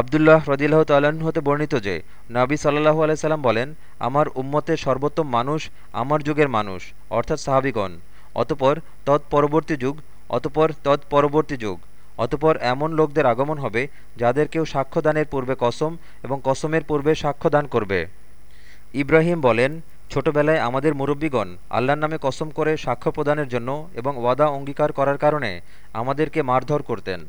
আবদুল্লাহ রদিল্লাহ তাল্লাহ্ন হতে বর্ণিত যে, নাবি সাল্লাহু আলাইসাল্লাম বলেন, আমার উম্মতের সর্বোত্তম মানুষ আমার যুগের মানুষ অর্থাৎ সাহাবিগণ। অতপর তৎপরবর্তী যুগ, অতপর তৎপরবর্তী যুগ। অতপর এমন লোকদের আগমন হবে যাদের কেউ সাক্ষ্যদানের পূর্বে কসম এবং কসমের পূর্বে সাক্ষ্যদান করবে। ইব্রাহিম বলেন, ছোটবেলায় আমাদের মুরব্বীগণ আল্লাহর নামে কসম করে সাক্ষ্য প্রদানের জন্য এবং ওয়াদা অঙ্গীকার করার কারণে আমাদেরকে মারধর করতেন।